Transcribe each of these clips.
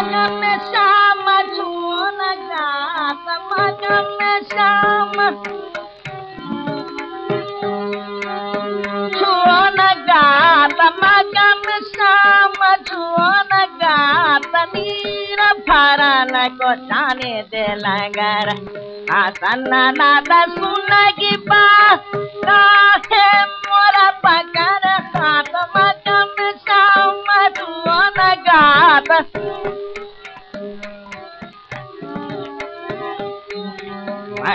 मगम श्याम छुअन गात मगम श्याम छुअन गात मगम श्याम को जाने दे लगर आसन नाद सुन की बा मोरा पकड़ हाथ मगम श्याम छुअन गात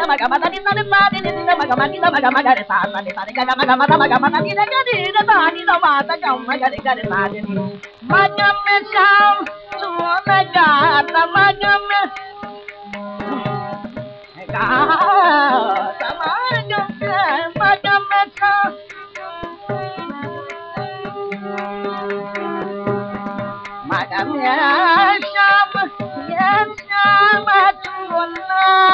da maga ma da ni na ni ma ni ni da maga ma ni da maga ma ga re sa sa ni sa ni ga ga ma ga ma da maga ma na ni da ga ni da sa ni da ma da ga ma ga re ga re sa ni maga me sa tu na ga ta maga me ga ta maga me maga me sa maga me sa Yes, I'm a true love.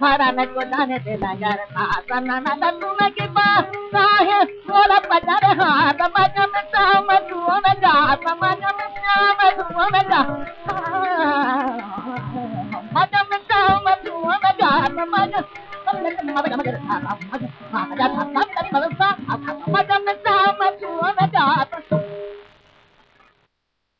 भरन को जाने दे नगर आसन नद सुन के पास है बोला पजर हाथ मगम श्याम सुन जात मगम श्याम सुन जा मगम श्याम सुन जात मगम मगम श्याम सुन